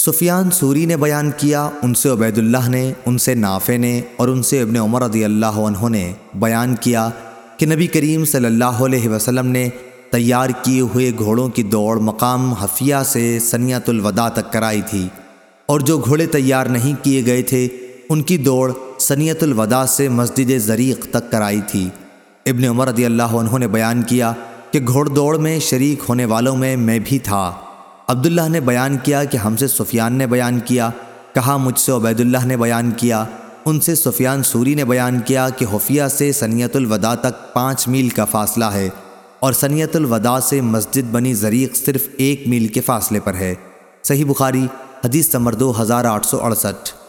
سفیان sorry نے بیان کیا، ان سے عبید اللہ نے، ان سے نافع نے اور ان سے ابن عمر رضی اللہ عنہ نے بیان کیا کہ نبی کریم صلی اللہ علیہ وسلم نے تیار کیے ہوئے گھوڑوں کی دوڑ مقام حفیہ سے سنیت الوداع تک کرائی تھی اور جو گھوڑے تیار نہیں کیے گئے تھے، ان کی دوڑ سنیت الوداع سے مسجد زریق تک کرائی تھی۔ ابن عمر رضی اللہ عنہ نے بیان کیا کہ گھوڑ دوڑ میں شریک ہونے والوں میں میں بھی تھا۔ عبداللہ نے بیان کیا کہ ہم سے سفیان نے بیان کیا، کہا مجھ سے عبید اللہ نے بیان کیا، ان سے سفیان سوری نے بیان کیا کہ حفیہ سے سنیت الوداع تک پانچ میل کا فاصلہ ہے اور سنیت الوداع سے مسجد بنی زریق صرف ایک میل کے فاصلے پر ہے۔ صحیح بخاری، حدیث نمبر دو ہزار آٹھ سو اڑسٹھ۔